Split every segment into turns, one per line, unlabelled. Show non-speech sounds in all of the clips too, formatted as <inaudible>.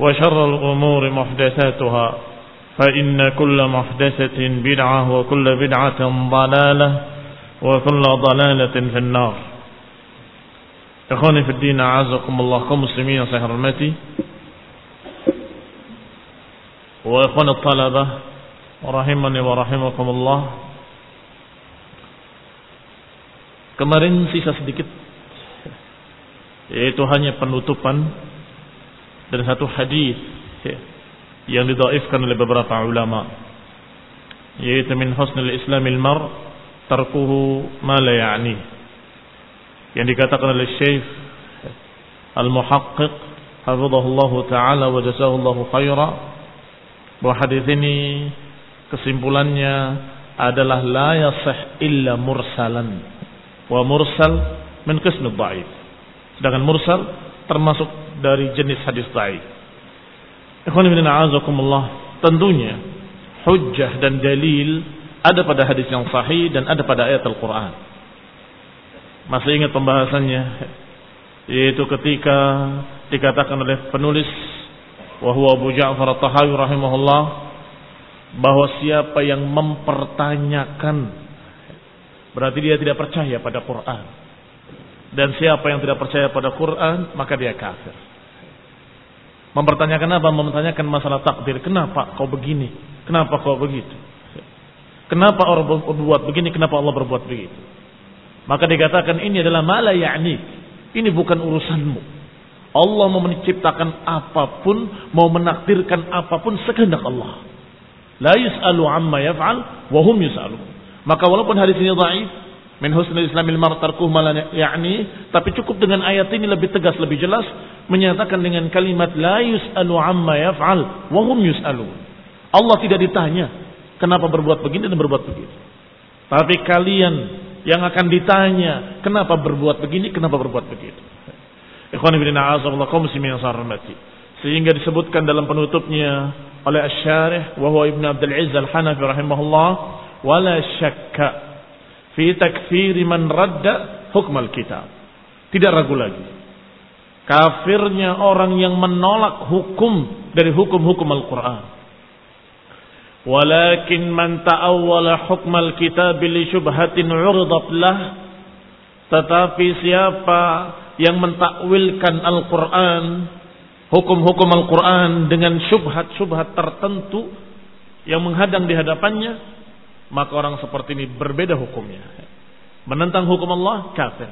وشر الأمور محدثاتها فإن كل محدثة بدعة وكل بدعة ضلالة وكل ضلالة في النار. إخواني في الدين أعزكم الله كمسلمين صحيح المتي وإخوان الطلبة ورحمني ورحمكم الله. Kemarin sisa sedikit yaitu hanya penutupan dan satu hadis yang didaifkan oleh beberapa ulama yaitu min husnul islamil mar tarkuhu ma la ya'ni. Yang dikatakan oleh Syekh Al-Muhaqqiq hafizahullah taala wa jazahullahu khaira bahwa hadis ini kesimpulannya adalah la yasih illa mursalan. Wa mursal min qism dhaif sedangkan mursal termasuk dari jenis hadis dhaif. Ikhwan ibn a'azakumullah. Tentunya hujjah dan dalil ada pada hadis yang sahih dan ada pada ayat Al-Qur'an. Masih ingat pembahasannya? Yaitu ketika dikatakan oleh penulis wa huwa Abu Ja'far At-Tahawi rahimahullah bahwa siapa yang mempertanyakan berarti dia tidak percaya pada Quran dan siapa yang tidak percaya pada Quran maka dia kafir. Mempertanyakan apa? Mempertanyakan masalah takdir. Kenapa kau begini? Kenapa kau begitu? Kenapa orang berbuat begini? Kenapa Allah berbuat begitu? Maka dikatakan ini adalah mala ya'ni ini bukan urusanmu. Allah mau menciptakan apa pun mau menakdirkan apa pun sekehendak Allah. La yus'alu amma yaf'al wa hum maka walaupun hadis ini dhaif min husnul islamil mar tarkuh yakni tapi cukup dengan ayat ini lebih tegas lebih jelas menyatakan dengan kalimat la yus'alu amma yaf'al wa hum yus'alun Allah tidak ditanya kenapa berbuat begini dan berbuat begitu tapi kalian yang akan ditanya kenapa berbuat begini kenapa berbuat begitu? Ikhwan ibn a'azaballah kaum muslimin yang sehingga disebutkan dalam penutupnya oleh asy-syarih wa huwa ibnu Abdul Izz al-Hanafi rahimahullah wala syakka fi takfiri man radda hukm al-kitab. Tidak ragu lagi. Kafirnya orang yang menolak hukum dari hukum-hukum Al-Quran. Walakin man ta'awwala hukm al-kitab li syubhatin urdat lah. Tetapi siapa yang mentakwilkan Al-Quran, hukum-hukum Al-Quran dengan syubhat-syubhat tertentu yang menghadang di hadapannya, maka orang seperti ini berbeda hukumnya. Menentang hukum Allah kafir.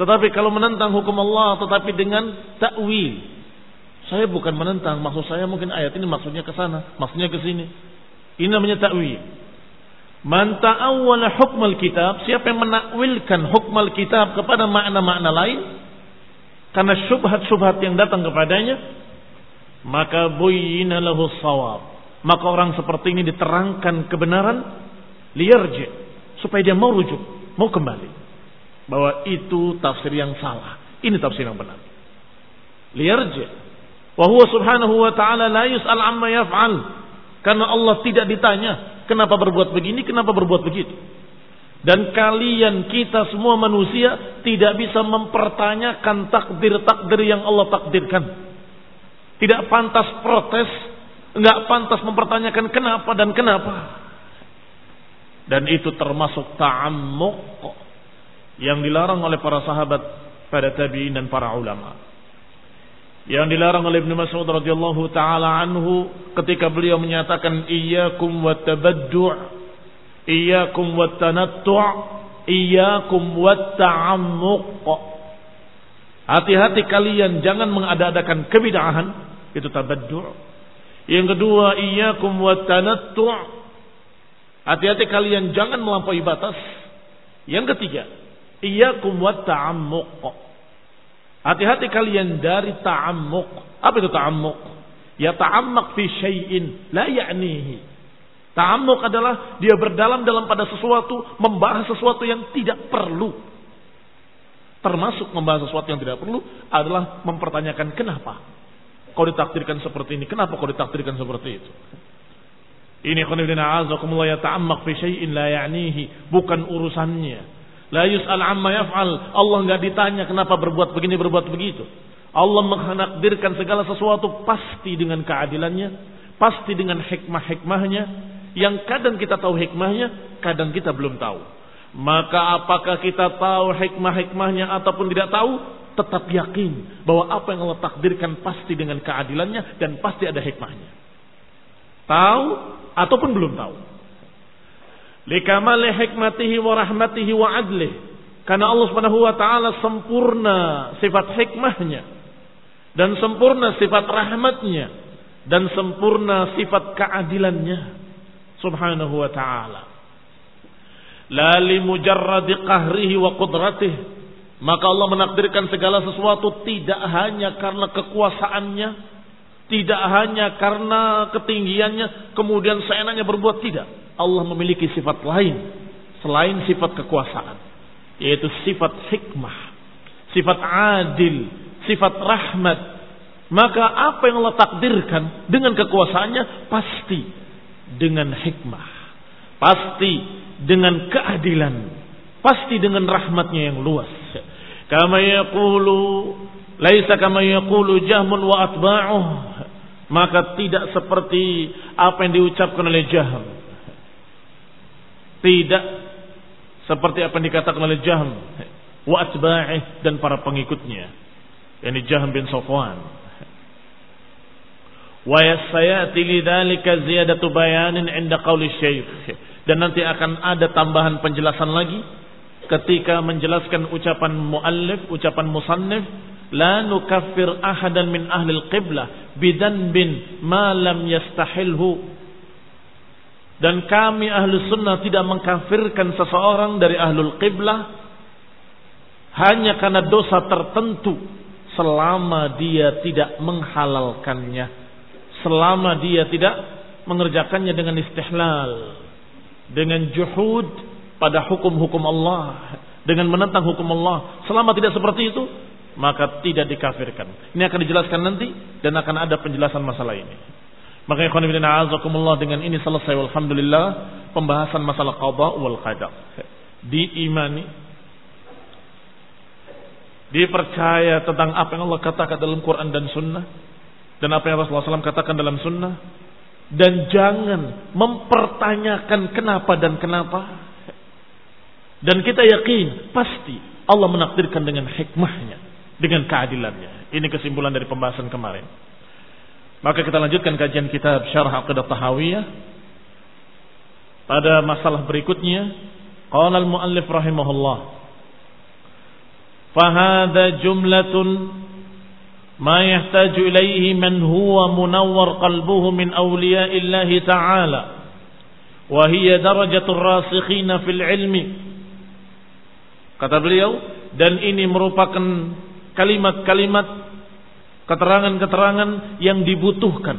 Tetapi kalau menentang hukum Allah tetapi dengan takwil. Saya bukan menentang, maksud saya mungkin ayat ini maksudnya ke sana, maksudnya ke sini. Ini namanya takwil. Man ta'awwala hukmal kitab, siapa yang menakwilkan hukmal kitab kepada makna-makna lain karena syubhat-syubhat yang datang kepadanya, maka buyyina lahu sawab. Maka orang seperti ini diterangkan kebenaran liyarji supaya dia mau rujuk, mau kembali bahwa itu tafsir yang salah. Ini tafsir yang benar. Liyarji. Wa huwa subhanahu wa ta'ala la yus'al amma yaf'al. Karena Allah tidak ditanya Kenapa berbuat begini? Kenapa berbuat begitu? Dan kalian kita semua manusia tidak bisa mempertanyakan takdir-takdir yang Allah takdirkan. Tidak pantas protes, nggak pantas mempertanyakan kenapa dan kenapa. Dan itu termasuk ta'ammuk yang dilarang oleh para sahabat pada tabi'in dan para ulama yang dilarang oleh Ibnu Mas'ud radhiyallahu taala anhu ketika beliau menyatakan iyyakum watabaddu' iyyakum watanattu' iyyakum watta'ammuq Hati-hati kalian jangan mengada-adakan kebid'ahan itu tabaddu'. Yang kedua iyyakum watanattu' Hati-hati kalian jangan melampaui batas. Yang ketiga iyyakum watta'ammuq Hati-hati kalian dari ta'ammuk. Apa itu ta'ammuk? Ya ta'ammak fi syai'in la ya'nihi. Ta'ammuk adalah dia berdalam dalam pada sesuatu, membahas sesuatu yang tidak perlu. Termasuk membahas sesuatu yang tidak perlu adalah mempertanyakan kenapa kau ditakdirkan seperti ini, kenapa kau ditakdirkan seperti itu. Ini khonibina azakumullah ya ta'ammak fi syai'in la ya'nihi, bukan urusannya. La yus'al amma yaf'al. Allah nggak ditanya kenapa berbuat begini, berbuat begitu. Allah menakdirkan segala sesuatu pasti dengan keadilannya, pasti dengan hikmah-hikmahnya, yang kadang kita tahu hikmahnya, kadang kita belum tahu. Maka apakah kita tahu hikmah-hikmahnya ataupun tidak tahu, tetap yakin bahwa apa yang Allah takdirkan pasti dengan keadilannya dan pasti ada hikmahnya. Tahu ataupun belum tahu. Likamali hikmatihi wa rahmatihi wa adlih karena Allah Subhanahu wa taala sempurna sifat hikmahnya dan sempurna sifat rahmatnya dan sempurna sifat keadilannya. Subhanahu wa ta'ala. La li mujarradi qahrihi wa qudratih maka Allah menakdirkan segala sesuatu tidak hanya karena kekuasaannya tidak hanya karena ketinggiannya kemudian seenaknya berbuat tidak Allah memiliki sifat lain selain sifat kekuasaan, yaitu sifat hikmah, sifat adil, sifat rahmat. Maka apa yang Allah takdirkan dengan kekuasaannya pasti dengan hikmah, pasti dengan keadilan, pasti dengan rahmatnya yang luas. Kama yaqulu laisa kama yaqulu Jahmun wa atba'uh maka tidak seperti apa yang diucapkan oleh Jahm tidak seperti apa yang dikatakan oleh Jahm wa atba'ih dan para pengikutnya. Yani Jahm bin Safwan. Wa yasayati lidzalika ziyadatu bayanin 'inda qauli syekh. Dan nanti akan ada tambahan penjelasan lagi ketika menjelaskan ucapan muallif, ucapan musannif la nukaffir ahadan min ahli al-qiblah bidanbin ma lam yastahilhu dan kami ahlu sunnah tidak mengkafirkan seseorang dari ahlul qiblah hanya karena dosa tertentu selama dia tidak menghalalkannya. Selama dia tidak mengerjakannya dengan istihlal. Dengan juhud pada hukum-hukum Allah. Dengan menentang hukum Allah. Selama tidak seperti itu, maka tidak dikafirkan. Ini akan dijelaskan nanti dan akan ada penjelasan masalah ini. Maka ikhwan ibn a'azakumullah dengan ini selesai alhamdulillah pembahasan masalah qada wal qadar. Diimani dipercaya tentang apa yang Allah katakan dalam Quran dan Sunnah dan apa yang Rasulullah SAW katakan dalam Sunnah dan jangan mempertanyakan kenapa dan kenapa dan kita yakin pasti Allah menakdirkan dengan hikmahnya dengan keadilannya ini kesimpulan dari pembahasan kemarin maka kita lanjutkan kajian kitab Syarah Aqidah Tahawiyah pada masalah berikutnya. Qala al-muallif rahimahullah. Fahada jumlatun ma yahtaju ilaihi man huwa munawwar qalbuhu min awliya'illahi ta'ala wa hiya darajatul rasikhina fil ilmi kata beliau dan ini merupakan kalimat-kalimat keterangan-keterangan yang dibutuhkan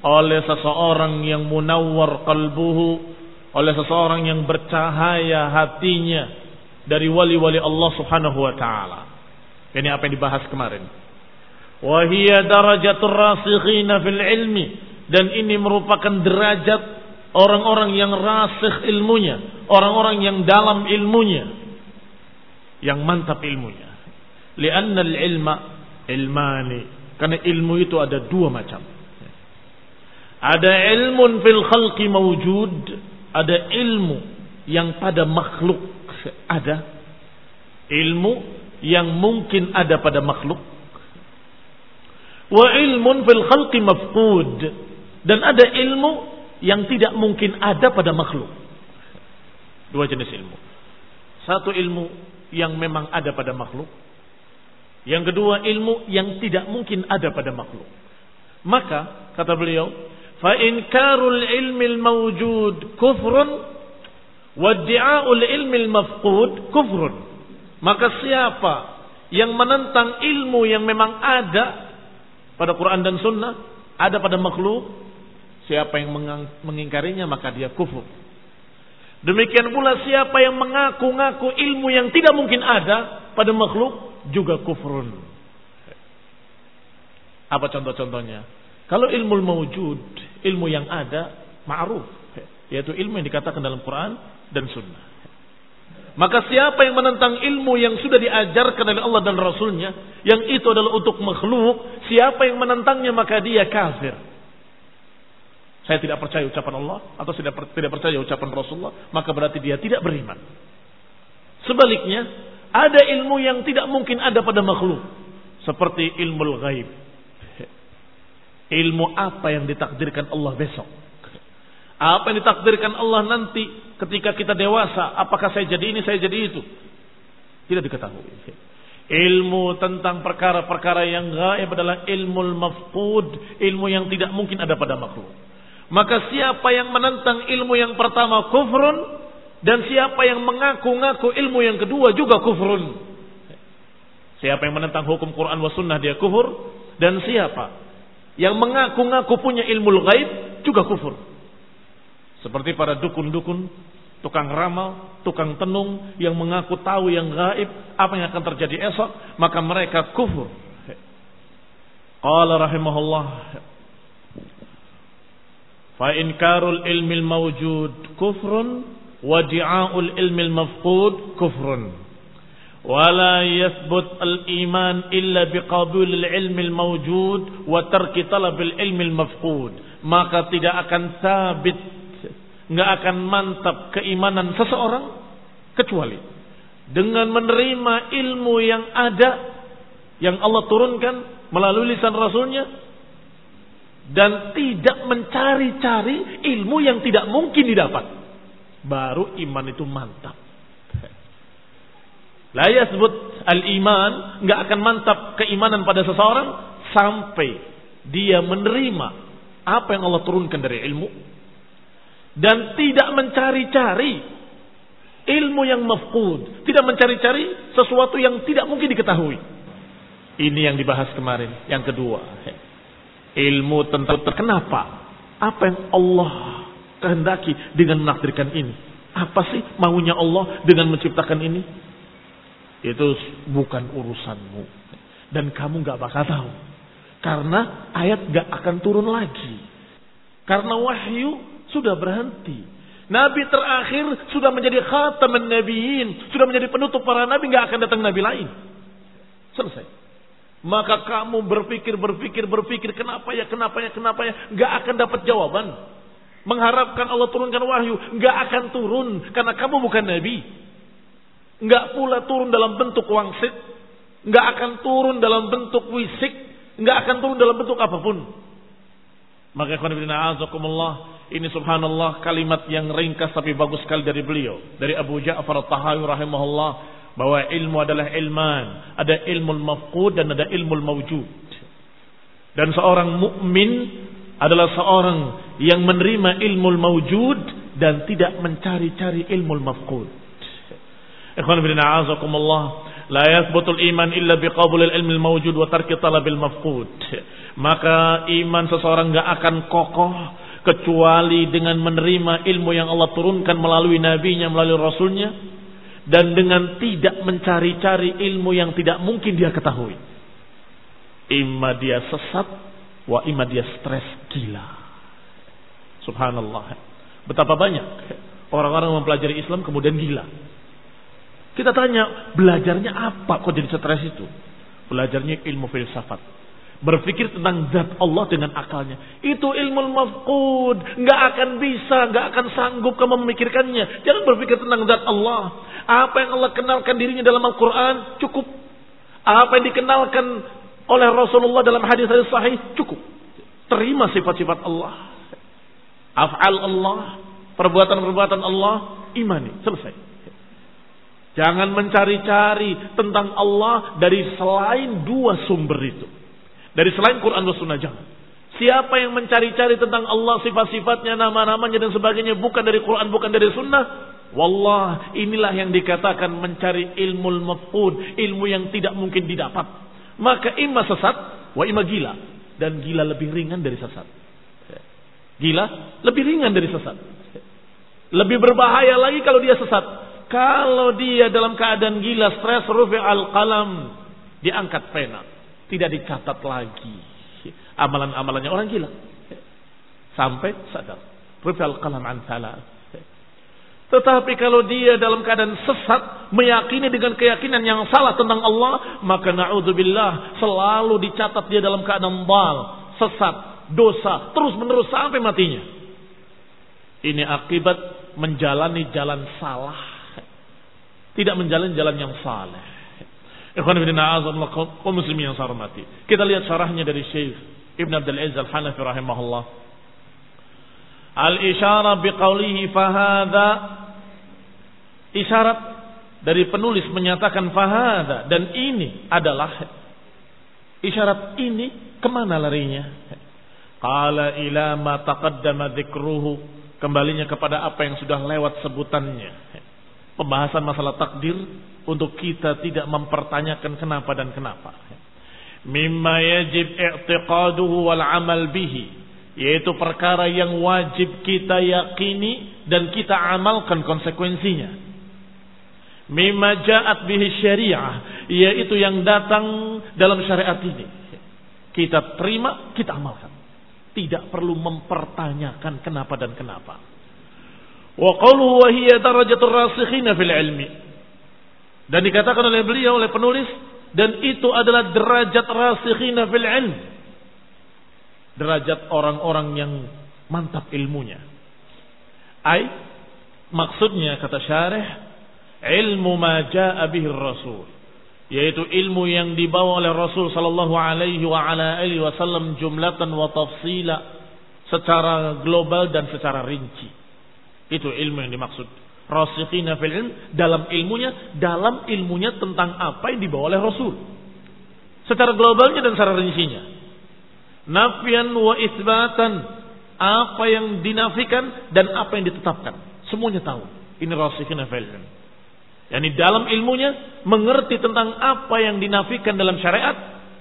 oleh seseorang yang munawwar qalbuhu oleh seseorang yang bercahaya hatinya dari wali-wali Allah Subhanahu wa taala. Ini apa yang dibahas kemarin. Wa hiya darajatul rasikhina fil ilmi dan ini merupakan derajat orang-orang yang rasikh ilmunya, orang-orang yang dalam ilmunya, yang mantap ilmunya. Lianna al-ilma ilmani. Karena ilmu itu ada dua macam. Ada ilmun fil khalqi mawjud, ada ilmu yang pada makhluk ada. Ilmu yang mungkin ada pada makhluk wa ilmun fil khalqi mafqud dan ada ilmu yang tidak mungkin ada pada makhluk. Dua jenis ilmu. Satu ilmu yang memang ada pada makhluk. Yang kedua ilmu yang tidak mungkin ada pada makhluk. Maka kata beliau, fa inkarul ilmi al-mawjud kufrun wa di'aul ilmi al-mafqud kufrun. Maka siapa yang menentang ilmu yang memang ada pada Quran dan Sunnah, ada pada makhluk. Siapa yang mengingkarinya maka dia kufur. Demikian pula siapa yang mengaku-ngaku ilmu yang tidak mungkin ada pada makhluk juga kufrun. Apa contoh-contohnya? Kalau ilmu mewujud, ilmu yang ada, ma'ruf. Yaitu ilmu yang dikatakan dalam Quran dan Sunnah. Maka siapa yang menentang ilmu yang sudah diajarkan oleh Allah dan Rasulnya, yang itu adalah untuk makhluk, siapa yang menentangnya maka dia kafir. Saya tidak percaya ucapan Allah atau tidak tidak percaya ucapan Rasulullah, maka berarti dia tidak beriman. Sebaliknya, ada ilmu yang tidak mungkin ada pada makhluk, seperti ilmu gaib. Ilmu apa yang ditakdirkan Allah besok? Apa yang ditakdirkan Allah nanti ketika kita dewasa, apakah saya jadi ini, saya jadi itu. Tidak diketahui. Ilmu tentang perkara-perkara yang gaib adalah ilmu mafqud, ilmu yang tidak mungkin ada pada makhluk. Maka siapa yang menentang ilmu yang pertama kufrun dan siapa yang mengaku-ngaku ilmu yang kedua juga kufrun. Siapa yang menentang hukum Quran wa sunnah dia kufur dan siapa yang mengaku-ngaku punya ilmu gaib juga kufur. Seperti para dukun-dukun, tukang ramal, tukang tenung yang mengaku tahu yang gaib apa yang akan terjadi esok, maka mereka kufur. Qala rahimahullah fa inkarul ilmi mawjud kufrun wadi'aul ilmil mafqud kufrun. Wala yathbut al-iman illa biqabul al-ilmil mawjud wa tarki talabil ilmil mafqud maka tidak akan sabit enggak akan mantap keimanan seseorang kecuali dengan menerima ilmu yang ada yang Allah turunkan melalui lisan rasulnya dan tidak mencari-cari ilmu yang tidak mungkin didapat baru iman itu mantap La yasbut al-iman nggak akan mantap keimanan pada seseorang sampai dia menerima apa yang Allah turunkan dari ilmu dan tidak mencari-cari ilmu yang mafqud, tidak mencari-cari sesuatu yang tidak mungkin diketahui. Ini yang dibahas kemarin, yang kedua. Ilmu tentang kenapa? Apa yang Allah kehendaki dengan menakdirkan ini? Apa sih maunya Allah dengan menciptakan ini? Itu bukan urusanmu. Dan kamu gak bakal tahu. Karena ayat gak akan turun lagi. Karena wahyu sudah berhenti. Nabi terakhir sudah menjadi khataman nabiin, sudah menjadi penutup para nabi, nggak akan datang nabi lain. Selesai. Maka kamu berpikir, berpikir, berpikir, kenapa ya, kenapa ya, kenapa ya, nggak akan dapat jawaban. Mengharapkan Allah turunkan wahyu, nggak akan turun karena kamu bukan nabi. Nggak pula turun dalam bentuk wangsit, nggak akan turun dalam bentuk wisik, nggak akan turun dalam bentuk apa pun. Maka azakumullah ini subhanallah kalimat yang ringkas tapi bagus sekali dari beliau dari Abu Ja'far At-Tahawi rahimahullah bahwa ilmu adalah ilman, ada ilmu mafqud dan ada ilmu mawjud. Dan seorang mukmin adalah seorang yang menerima ilmu mawjud dan tidak mencari-cari ilmu mafqud. Ikhwan bin a'azakumullah, la yathbutul iman illa biqabulil ilmi mawjud wa tarki talabil mafqud. Maka iman seseorang enggak akan kokoh kecuali dengan menerima ilmu yang Allah turunkan melalui nabinya, melalui rasulnya dan dengan tidak mencari-cari ilmu yang tidak mungkin dia ketahui. Ima dia sesat, wa ima dia stres gila. Subhanallah. Betapa banyak orang-orang mempelajari Islam kemudian gila. Kita tanya, belajarnya apa kok jadi stres itu? Belajarnya ilmu filsafat. Berpikir tentang zat Allah dengan akalnya. Itu ilmu mafqud. Nggak akan bisa, nggak akan sanggup kamu memikirkannya. Jangan berpikir tentang zat Allah. Apa yang Allah kenalkan dirinya dalam Al-Quran, cukup. Apa yang dikenalkan oleh Rasulullah dalam hadis-hadis sahih, cukup. Terima sifat-sifat Allah. Af'al Allah, perbuatan-perbuatan Allah, imani. Selesai. Jangan mencari-cari tentang Allah dari selain dua sumber itu. Dari selain Quran dan Sunnah jangan. Siapa yang mencari-cari tentang Allah sifat-sifatnya, nama-namanya dan sebagainya bukan dari Quran, bukan dari Sunnah, Wallah, inilah yang dikatakan mencari ilmu mafqud, ilmu yang tidak mungkin didapat. Maka imma sesat, wa imma gila. Dan gila lebih ringan dari sesat. Gila lebih ringan dari sesat. Lebih berbahaya lagi kalau dia sesat. Kalau dia dalam keadaan gila, stres, rufi al-qalam, diangkat pena. Tidak dicatat lagi. Amalan-amalannya orang gila. Sampai sadar. Rufi al-qalam an Tetapi kalau dia dalam keadaan sesat, meyakini dengan keyakinan yang salah tentang Allah, maka na'udzubillah selalu dicatat dia dalam keadaan bal, sesat, dosa, terus menerus sampai matinya. Ini akibat menjalani jalan salah tidak menjalani jalan yang saleh. Muslimin yang saya hormati. Kita lihat syarahnya dari Syekh Ibn Abdul Aziz Al-Hanafi rahimahullah. Al-isyarah biqaulihi fahada isyarat dari penulis menyatakan fahada dan ini adalah isyarat ini ke mana larinya? Qala ila ma taqaddama dzikruhu kembalinya kepada apa yang sudah lewat sebutannya pembahasan masalah takdir untuk kita tidak mempertanyakan kenapa dan kenapa. Mimma yajib i'tiqaduhu wal amal bihi. Yaitu perkara yang wajib kita yakini dan kita amalkan konsekuensinya. Mimma ja'at bihi syariah. Yaitu yang datang dalam syariat ini. Kita terima, kita amalkan. Tidak perlu mempertanyakan kenapa dan kenapa. Wa qawluhu wa hiya darajatul fil ilmi. Dan dikatakan oleh beliau oleh penulis dan itu adalah derajat rasikhina fil ilm. Derajat orang-orang yang mantap ilmunya. Ai maksudnya kata syarih ilmu ma jaa rasul yaitu ilmu yang dibawa oleh Rasul sallallahu alaihi wa ala alihi wasallam jumlatan wa tafsila secara global dan secara rinci. Itu ilmu yang dimaksud. Rasikhina fil ilm dalam ilmunya, dalam ilmunya tentang apa yang dibawa oleh Rasul. Secara globalnya dan secara rincinya. Nafian wa isbatan. Apa yang dinafikan dan apa yang ditetapkan. Semuanya tahu. Ini rasikhina fil ilm. Yani dalam ilmunya mengerti tentang apa yang dinafikan dalam syariat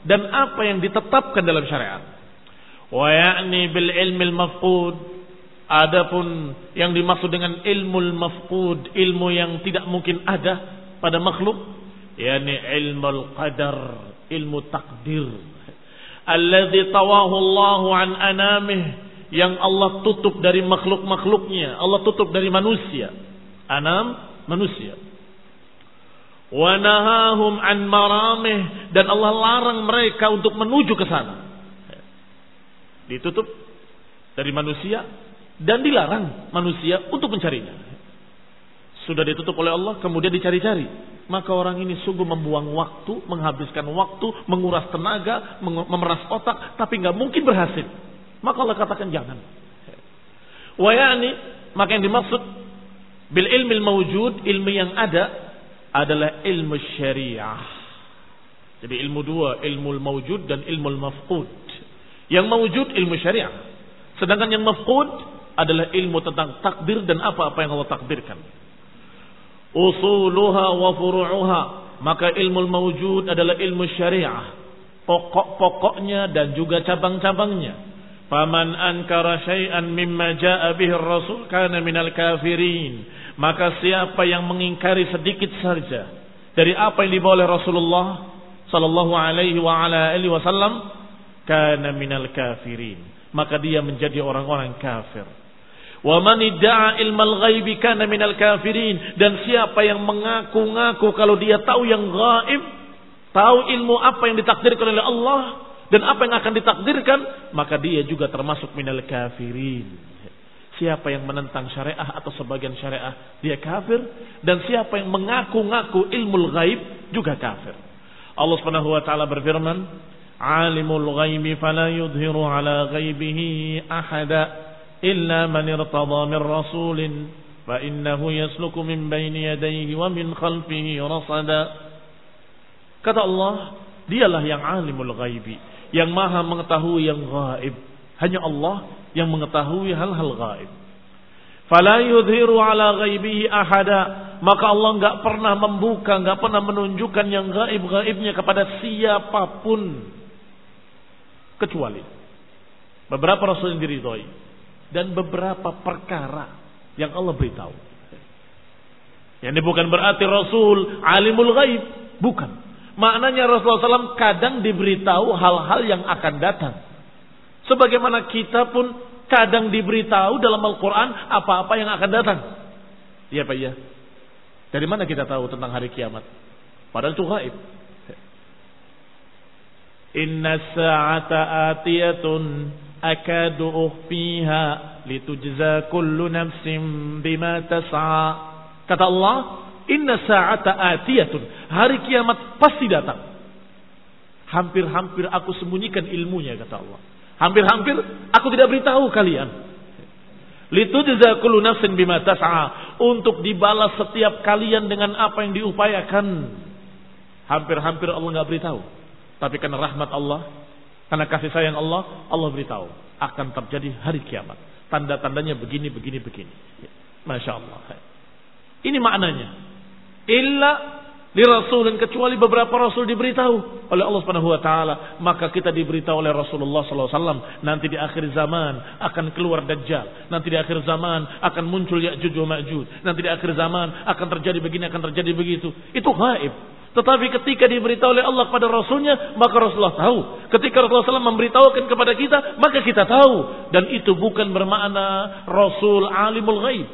dan apa yang ditetapkan dalam syariat. Wa ya'ni bil ilmil mafqud Adapun yang dimaksud dengan ilmu mafqud, ilmu yang tidak mungkin ada pada makhluk, yakni ilmu qadar, ilmu takdir. Alladzi tawahu Allah an anamih yang Allah tutup dari makhluk-makhluknya, Allah tutup dari manusia. Anam manusia. Wa nahahum an maramih dan Allah larang mereka untuk menuju ke sana. Ditutup dari manusia dan dilarang manusia untuk mencarinya. Sudah ditutup oleh Allah, kemudian dicari-cari. Maka orang ini sungguh membuang waktu, menghabiskan waktu, menguras tenaga, memeras otak, tapi nggak mungkin berhasil. Maka Allah katakan jangan. Wayani, maka yang dimaksud bil ilmi mawjud, ilmu yang ada adalah ilmu syariah. Jadi ilmu dua, ilmu mawjud dan ilmu mafqud. Yang mawjud ilmu syariah. Sedangkan yang mafqud adalah ilmu tentang takdir dan apa-apa yang Allah takdirkan. Usuluha wa furu'uha. Maka ilmu mawjud adalah ilmu syariah. Pokok-pokoknya dan juga cabang-cabangnya. Faman ankara syai'an mimma ja'a rasul kana minal kafirin. Maka siapa yang mengingkari sedikit saja dari apa yang dibawa oleh Rasulullah sallallahu alaihi wa ala alihi wasallam kana minal kafirin. Maka dia menjadi orang-orang kafir. Wa man idda'a ilmal ghaibi kana minal kafirin dan siapa yang mengaku-ngaku kalau dia tahu yang gaib, tahu ilmu apa yang ditakdirkan oleh Allah, dan apa yang akan ditakdirkan maka dia juga termasuk minal kafirin siapa yang menentang syariah atau sebagian syariah dia kafir. Dan siapa yang mengaku-ngaku ilmu ghaib juga kafir. Allah Subhanahu wa taala berfirman alimul ghaibi fala yudhiru ala ghaibihi ahada illa man irtada min rasulin fa innahu yasluku min baini yadayhi wa min khalfihi rasada. Kata Allah dialah yang alimul ghaibi yang maha mengetahui yang gaib. Hanya Allah yang mengetahui hal-hal gaib. Fala yudhiru ala ghaibihi ahada. Maka Allah enggak pernah membuka, enggak pernah menunjukkan yang gaib-gaibnya kepada siapa pun. Kecuali beberapa rasul yang diridhoi dan beberapa perkara yang Allah beritahu. Yang ini bukan berarti Rasul alimul ghaib, bukan. Maknanya Rasulullah SAW kadang diberitahu hal-hal yang akan datang. Sebagaimana kita pun kadang diberitahu dalam Al-Quran apa-apa yang akan datang. Iya Pak iya. Dari mana kita tahu tentang hari kiamat? Padahal itu gaib. Inna sa'ata atiyatun akadu ukhfiha litujza kullu nafsim bima tas'a. Kata Allah, Inna sa'ata atiyatun. Hari kiamat pasti datang. Hampir-hampir aku sembunyikan ilmunya kata Allah. Hampir-hampir aku tidak beritahu kalian. Litujza kullu nafsin bima tas'a. Untuk dibalas setiap kalian dengan apa yang diupayakan. Hampir-hampir Allah nggak beritahu. Tapi karena rahmat Allah, karena kasih sayang Allah, Allah beritahu akan terjadi hari kiamat. Tanda-tandanya begini, begini, begini. Masya Allah. Ini maknanya illa rasul dan kecuali beberapa rasul diberitahu oleh Allah Subhanahu wa taala maka kita diberitahu oleh Rasulullah sallallahu alaihi wasallam nanti di akhir zaman akan keluar dajjal nanti di akhir zaman akan muncul Ya'juj wa Ma'juj nanti di akhir zaman akan terjadi begini akan terjadi begitu itu gaib tetapi ketika diberitahu oleh Allah kepada Rasulnya, maka Rasulullah tahu. Ketika Rasulullah SAW memberitahukan kepada kita, maka kita tahu. Dan itu bukan bermakna Rasul alimul ghaib.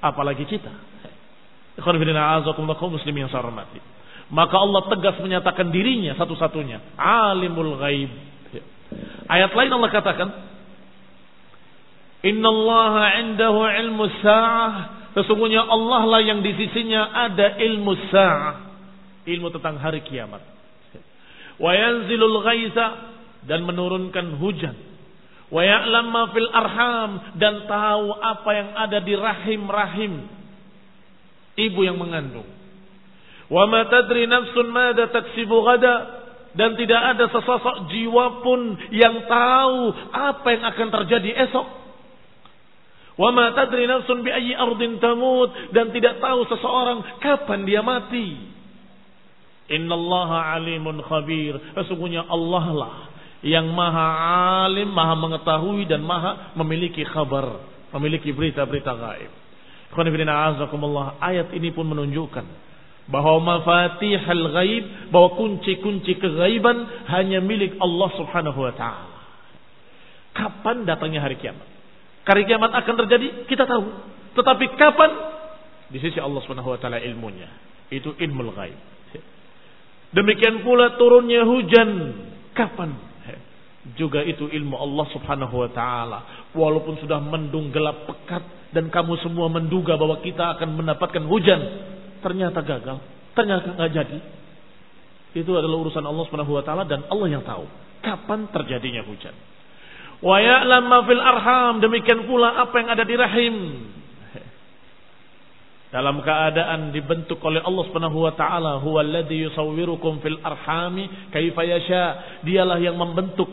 Apalagi kita muslim yang saya hormati. Maka Allah tegas menyatakan dirinya satu-satunya. Alimul ghaib. Ayat lain Allah katakan. Inna Allah indahu ilmu sa'ah. Sesungguhnya Allah lah yang di sisinya ada ilmu sa'ah. Ilmu tentang hari kiamat. Wa yanzilul ghaisa. Dan menurunkan hujan. Wa ya'lam fil arham. Dan tahu apa yang ada di rahim-rahim ibu yang mengandung. Wa ma tadri nafsun madza taksibu gada dan tidak ada sesosok jiwa pun yang tahu apa yang akan terjadi esok. Wa ma tadri nafsun bi ayyi ardin tamut dan tidak tahu seseorang kapan dia mati. Innallaha alimun khabir. Sesungguhnya Allah lah yang maha alim, maha mengetahui dan maha memiliki kabar, memiliki berita-berita gaib. Ayat ini pun menunjukkan bahwa mafatihal ghaib, bahwa kunci-kunci kegaiban hanya milik Allah Subhanahu wa taala. Kapan datangnya hari kiamat? Hari kiamat akan terjadi, kita tahu. Tetapi kapan? Di sisi Allah Subhanahu wa taala ilmunya. Itu ilmu ghaib. Demikian pula turunnya hujan. Kapan? Juga itu ilmu Allah Subhanahu wa taala. Walaupun sudah mendung gelap pekat dan kamu semua menduga bahwa kita akan mendapatkan hujan, ternyata gagal, ternyata nggak jadi. Itu adalah urusan Allah Subhanahu wa taala dan Allah yang tahu kapan terjadinya hujan. Wa ya'lam fil arham, demikian pula apa yang ada di rahim. Dalam keadaan dibentuk oleh Allah Subhanahu wa taala, huwallazi fil arhami kaifa yasha. Dialah yang membentuk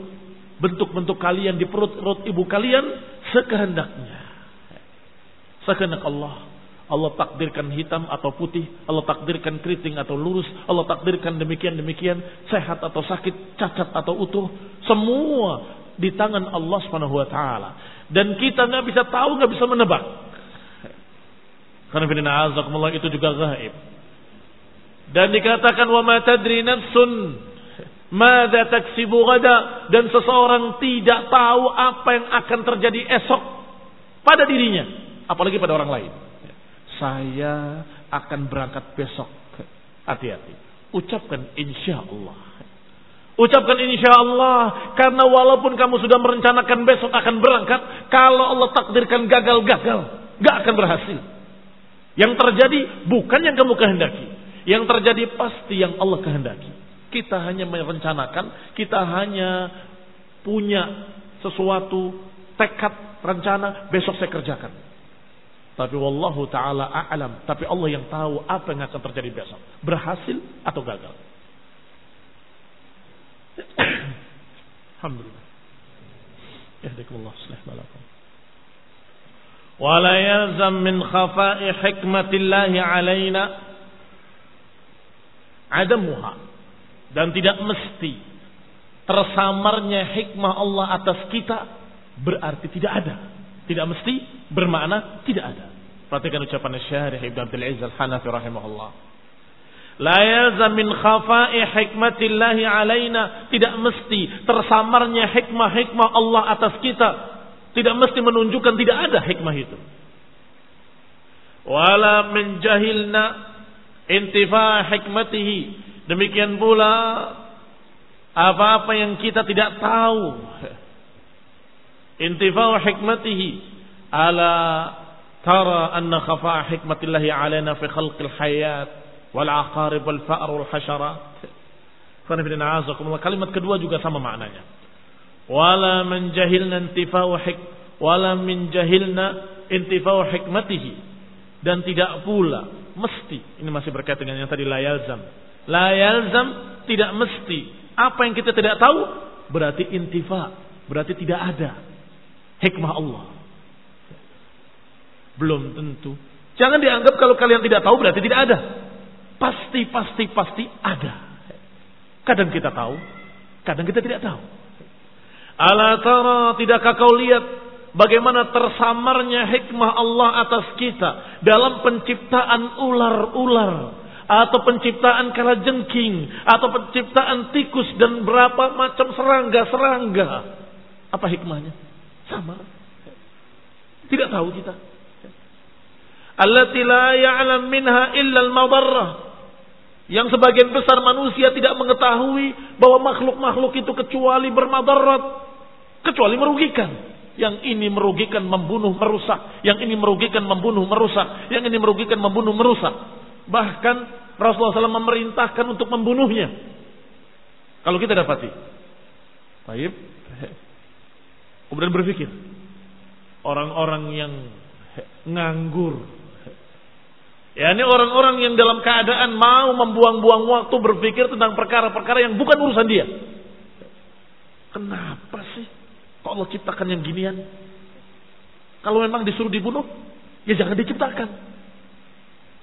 bentuk-bentuk kalian di perut-perut ibu kalian sekehendaknya. Sekenak Allah. Allah takdirkan hitam atau putih, Allah takdirkan keriting atau lurus, Allah takdirkan demikian demikian, sehat atau sakit, cacat atau utuh, semua di tangan Allah Subhanahu wa taala. Dan kita nggak bisa tahu, nggak bisa menebak. Karena firman itu juga gaib. Dan dikatakan wa ma tadri nafsun madza taksibu gada dan seseorang tidak tahu apa yang akan terjadi esok pada dirinya, apalagi pada orang lain. Saya akan berangkat besok. Hati-hati. Ucapkan insya Allah. Ucapkan insya Allah. Karena walaupun kamu sudah merencanakan besok akan berangkat. Kalau Allah takdirkan gagal-gagal. Gak akan berhasil. Yang terjadi bukan yang kamu kehendaki. Yang terjadi pasti yang Allah kehendaki. Kita hanya merencanakan. Kita hanya punya sesuatu tekad, rencana. Besok saya kerjakan. Tapi wallahu taala a'lam. Tapi Allah yang tahu apa yang akan terjadi besok. Berhasil atau gagal. <coughs> Alhamdulillah. Yahdikumullah salamu ولا يلزم من خفاء حكمة الله علينا عدمها dan tidak mesti tersamarnya hikmah Allah atas kita berarti tidak ada tidak mesti bermakna tidak ada. Perhatikan ucapan Syarih Ibn Abdul Aziz Al-Hanafi rahimahullah. La yalzam min khafa'i hikmatillahi alaina. Tidak mesti tersamarnya hikmah-hikmah Allah atas kita. Tidak mesti menunjukkan tidak ada hikmah itu. Wala menjahilna intifa hikmatihi. Demikian pula apa-apa yang kita tidak tahu intifa'u hikmatihi. Ala tara anna khafa'a hikmatillahi alaina fi khalqil hayat wal aqarib wal fa'r wal hasharat kalimat kedua juga sama maknanya. Wala man jahilna intifa'u hik wala min jahilna intifa'u hikmatihi. Dan tidak pula mesti ini masih berkaitan dengan yang tadi la yalzam. La yalzam tidak mesti. Apa yang kita tidak tahu berarti intifa berarti tidak ada hikmah Allah. Belum tentu. Jangan dianggap kalau kalian tidak tahu berarti tidak ada. Pasti, pasti, pasti ada. Kadang kita tahu, kadang kita tidak tahu. Ala tara tidakkah kau lihat bagaimana tersamarnya hikmah Allah atas kita dalam penciptaan ular-ular atau penciptaan kalajengking atau penciptaan tikus dan berapa macam serangga-serangga. Apa hikmahnya? Sama. Tidak tahu kita. Allati la ya'lam minha illa al-madarrah. Yang sebagian besar manusia tidak mengetahui bahwa makhluk-makhluk itu kecuali bermadarat, kecuali merugikan. Yang ini merugikan, membunuh, merusak. Yang ini merugikan, membunuh, merusak. Yang ini merugikan, membunuh, merusak. Bahkan Rasulullah SAW memerintahkan untuk membunuhnya. Kalau kita dapati. Baik. Kemudian berpikir. Orang-orang yang nganggur. Ya ini orang-orang yang dalam keadaan mau membuang-buang waktu berpikir tentang perkara-perkara yang bukan urusan dia. Kenapa sih? Kok Allah ciptakan yang ginian? Kalau memang disuruh dibunuh, ya jangan diciptakan.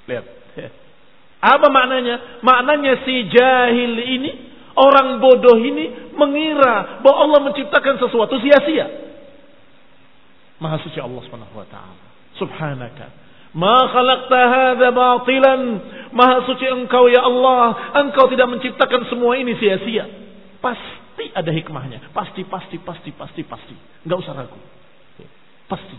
Lihat. <laughs> Apa maknanya? Maknanya si jahil ini, orang bodoh ini mengira bahwa Allah menciptakan sesuatu sia-sia. Maha suci Allah Subhanahu wa taala. Subhanaka. Ma khalaqta hadza batilan. Maha suci Engkau ya Allah. Engkau tidak menciptakan semua ini sia-sia. Pasti ada hikmahnya. Pasti, pasti, pasti, pasti, pasti. Enggak usah ragu. Pasti.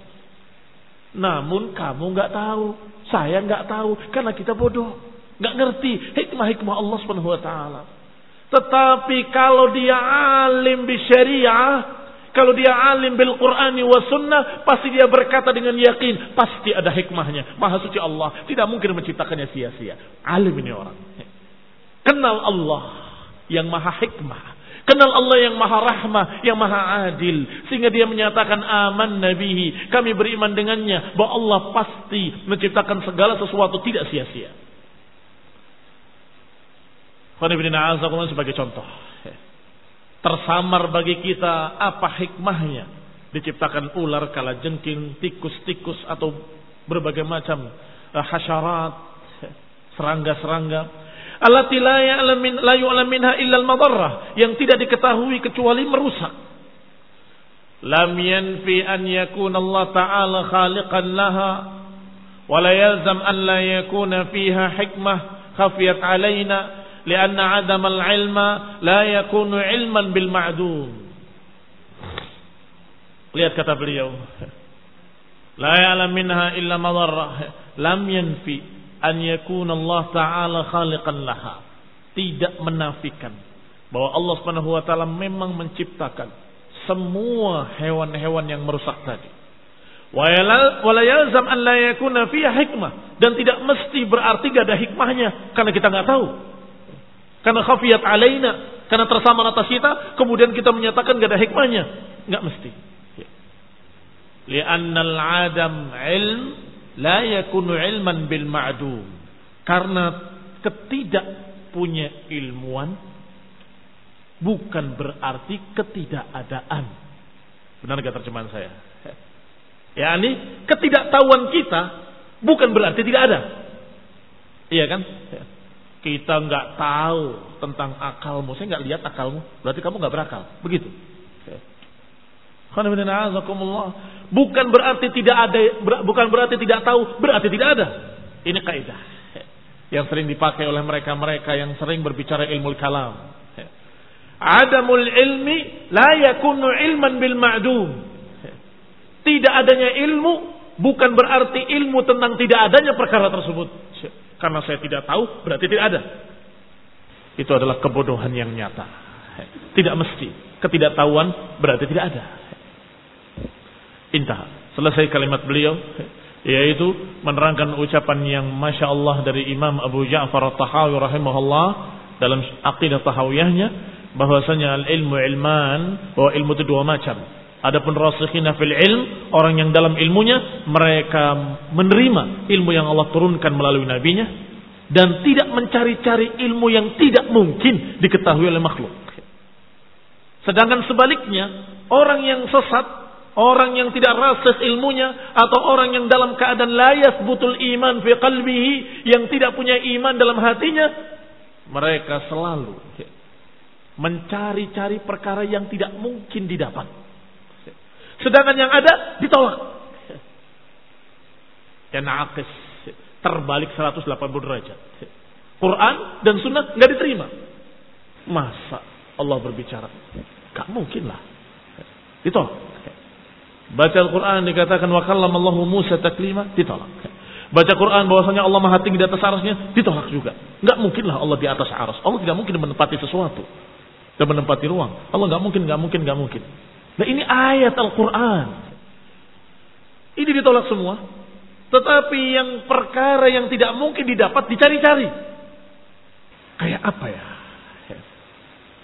Namun kamu enggak tahu. Saya enggak tahu. Karena kita bodoh. Enggak ngerti hikmah-hikmah Allah Subhanahu wa taala. Tetapi kalau dia alim bi syariah, kalau dia alim bil Qur'ani wa sunnah, pasti dia berkata dengan yakin, pasti ada hikmahnya. Maha suci Allah, tidak mungkin menciptakannya sia-sia. Alim ini orang. Kenal Allah yang maha hikmah. Kenal Allah yang maha rahmah, yang maha adil. Sehingga dia menyatakan aman nabihi. Kami beriman dengannya. Bahwa Allah pasti menciptakan segala sesuatu tidak sia-sia. Sebagai contoh tersamar bagi kita apa hikmahnya diciptakan ular kala jengking tikus-tikus atau berbagai macam uh, hasyarat, serangga-serangga. Allati la ya'lamin la yu'lam minha illa yang tidak diketahui kecuali merusak. Lam yanfi an yakuna Allah Ta'ala khaliqan laha wa la yalzam an la yakuna fiha hikmah khafiyat alaina lianna 'adam al-'ilma la yakunu 'ilman bil ma'dum. Lihat kata beliau. La ya'lam minha illa madarrah. Lam yanfi an yakuna Allah taala khaliqan laha. Tidak menafikan bahwa Allah Subhanahu wa taala memang menciptakan semua hewan-hewan yang merusak tadi. Yalzam an la yakuna fiha hikmah dan tidak mesti berarti gak ada hikmahnya karena kita nggak tahu. Karena khafiyat alaina, karena tersamar atas kita, kemudian kita menyatakan gak ada hikmahnya. Nggak mesti. Li'annal adam ilm la yakunu ilman bil ma'dum. Karena ketidak punya ilmuwan bukan berarti ketidakadaan. Benar gak terjemahan saya? <laughs> Ya ini ketidaktahuan kita bukan berarti tidak ada. Iya kan? Kita nggak tahu tentang akalmu. Saya nggak lihat akalmu. Berarti kamu nggak berakal. Begitu. Bukan berarti tidak ada, bukan berarti tidak tahu, berarti tidak ada. Ini kaidah yang sering dipakai oleh mereka-mereka yang sering berbicara ilmu kalam. Adamul ilmi la yakunu ilman bil ma'dum. Tidak adanya ilmu bukan berarti ilmu tentang tidak adanya perkara tersebut. Karena saya tidak tahu berarti tidak ada. Itu adalah kebodohan yang nyata. Tidak mesti. Ketidaktahuan berarti tidak ada. Intah. Selesai kalimat beliau yaitu menerangkan ucapan yang masya Allah dari Imam Abu Ja'far At-Tahawi rahimahullah dalam aqidah tahawiyahnya bahwasanya al ilmu ilman bahwa ilmu itu dua macam. Adapun rasikhina fil ilm, orang yang dalam ilmunya mereka menerima ilmu yang Allah turunkan melalui nabinya dan tidak mencari-cari ilmu yang tidak mungkin diketahui oleh makhluk. Sedangkan sebaliknya, orang yang sesat Orang yang tidak rasis ilmunya atau orang yang dalam keadaan layas butul iman fi qalbihi yang tidak punya iman dalam hatinya mereka selalu mencari-cari perkara yang tidak mungkin didapat. Sedangkan yang ada ditolak. Dan akis terbalik 180 derajat. Quran dan sunnah nggak diterima. Masa Allah berbicara? Gak mungkin lah. Ditolak. Baca Al-Quran dikatakan wa kallamallahu Musa taklima ditolak. Baca Quran bahwasanya Allah Maha Tinggi di atas arasnya ditolak juga. Enggak mungkinlah Allah di atas aras. Allah tidak mungkin menempati sesuatu dan menempati ruang. Allah enggak mungkin, enggak mungkin, enggak mungkin. Nah ini ayat Al-Quran. Ini ditolak semua. Tetapi yang perkara yang tidak mungkin didapat dicari-cari. Kayak apa ya?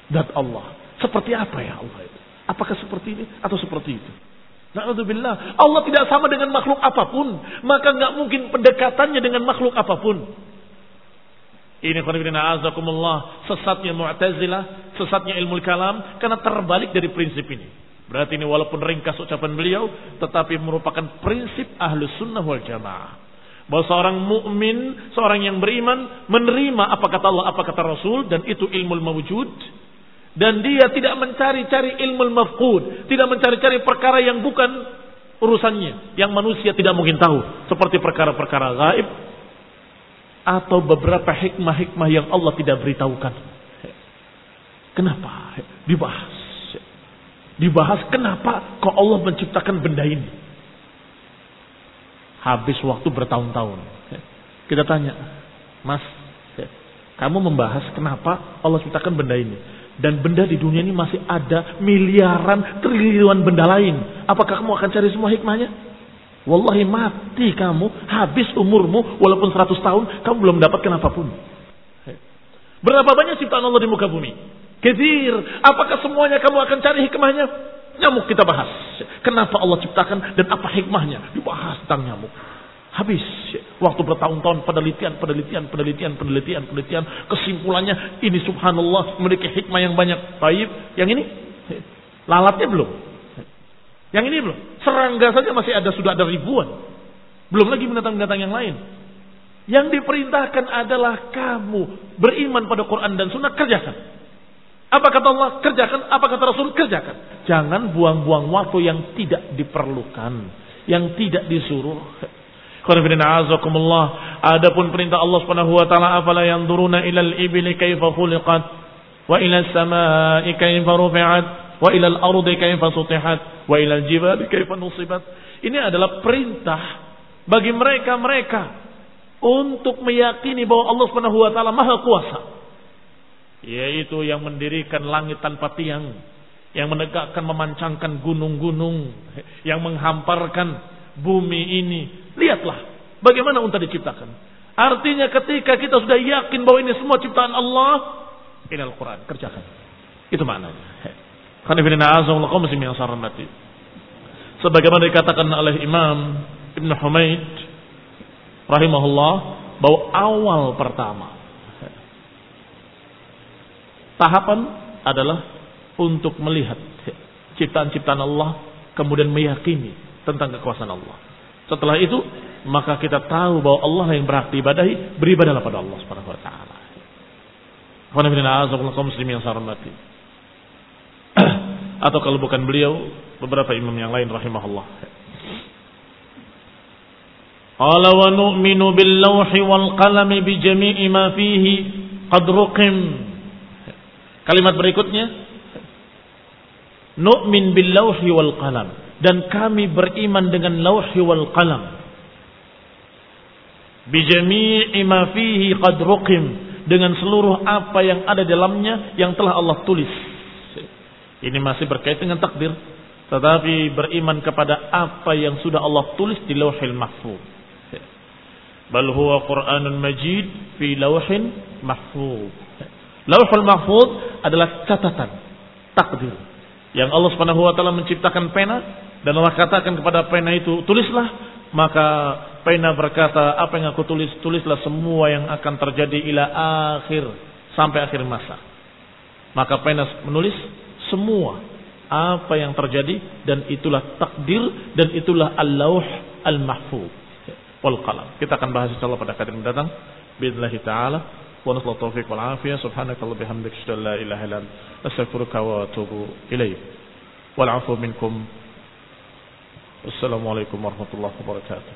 Dat Allah. Seperti apa ya Allah itu? Apakah seperti ini atau seperti itu? Na'udzubillah. Allah tidak sama dengan makhluk apa pun. Maka nggak mungkin pendekatannya dengan makhluk apa pun. Ini khonibina azakumullah. Sesatnya mu'tazilah. Sesatnya ilmu kalam. Karena terbalik dari prinsip ini. Berarti ini walaupun ringkas ucapan beliau. Tetapi merupakan prinsip ahlus sunnah wal jamaah. Bahwa seorang mukmin, seorang yang beriman menerima apa kata Allah, apa kata Rasul dan itu ilmu mawujud dan dia tidak mencari-cari ilmu mafqud, tidak mencari-cari perkara yang bukan urusannya, yang manusia tidak mungkin tahu, seperti perkara-perkara gaib atau beberapa hikmah-hikmah yang Allah tidak beritahukan. Kenapa? Dibahas. Dibahas kenapa kok Allah menciptakan benda ini. Habis waktu bertahun-tahun. Kita tanya, Mas, kamu membahas kenapa Allah ciptakan benda ini. Dan benda di dunia ini masih ada miliaran, triliunan benda lain. Apakah kamu akan cari semua hikmahnya? Wallahi mati kamu, habis umurmu, walaupun 100 tahun, kamu belum mendapatkan apa pun. Berapa banyak ciptaan Allah di muka bumi? Kedir, apakah semuanya kamu akan cari hikmahnya? Nyamuk kita bahas. Kenapa Allah ciptakan dan apa hikmahnya? Dibahas tentang nyamuk. Habis waktu bertahun-tahun penelitian, penelitian, penelitian, penelitian, penelitian. Kesimpulannya ini subhanallah memiliki hikmah yang banyak. Baik, yang ini lalatnya belum. Yang ini belum. Serangga saja masih ada sudah ada ribuan. Belum lagi binatang-binatang yang lain. Yang diperintahkan adalah kamu beriman pada Quran dan Sunnah kerjakan. Apa kata Allah? Kerjakan. Apa kata Rasul? Kerjakan. Jangan buang-buang waktu yang tidak diperlukan. Yang tidak disuruh. Adapun perintah Allah Subhanahu wa taala afala yanzuruna ilal ibli kaifa khuliqat wa ila samai kaifa rufi'at wa ila al-ardi kaifa sutihat wa ila al-jibali kaifa nusibat. Ini adalah perintah bagi mereka-mereka untuk meyakini bahwa Allah Subhanahu wa taala Maha Kuasa. Yaitu yang mendirikan langit tanpa tiang, yang menegakkan memancangkan gunung-gunung, yang menghamparkan bumi ini. Lihatlah bagaimana unta diciptakan. Artinya ketika kita sudah yakin bahwa ini semua ciptaan Allah, ini Al-Quran, kerjakan. Itu maknanya. Sebagaimana dikatakan oleh Imam Ibn Humaid rahimahullah bahwa awal pertama tahapan adalah untuk melihat ciptaan-ciptaan Allah kemudian meyakini tentang kekuasaan Allah. Setelah itu maka kita tahu bahwa Allah yang berhak diibadahi beribadahlah pada Allah Subhanahu wa taala. <clears throat> Atau kalau bukan beliau beberapa imam yang lain rahimahullah. Qala wa nu'minu bil lawhi wal qalami bi jami'i ma fihi qad ruqim. Kalimat berikutnya nu'min bil lawhi wal qalam dan kami beriman dengan lawhi wal qalam. Bi jami'i ma fihi qad ruqim dengan seluruh apa yang ada dalamnya yang telah Allah tulis. Ini masih berkait dengan takdir, tetapi beriman kepada apa yang sudah Allah tulis di Lauhil Mahfuz bal huwa Qur'anun Majid fi lauhin mahfuz. Lauhul mahfuz adalah catatan takdir yang Allah Subhanahu wa taala menciptakan pena dan Allah katakan kepada pena itu tulislah maka pena berkata apa yang aku tulis tulislah semua yang akan terjadi ila akhir sampai akhir masa. Maka pena menulis semua apa yang terjadi dan itulah takdir dan itulah al-lauh al-mahfuz wal qalam. Kita akan bahas insyaallah pada kajian mendatang. Bismillah taala. ونسأل التوفيق والعافية. سبحانك الله بحمدك أن لا إله إلا أستغفرك وأتوب إليك. والعفو منكم. السلام عليكم ورحمة الله وبركاته.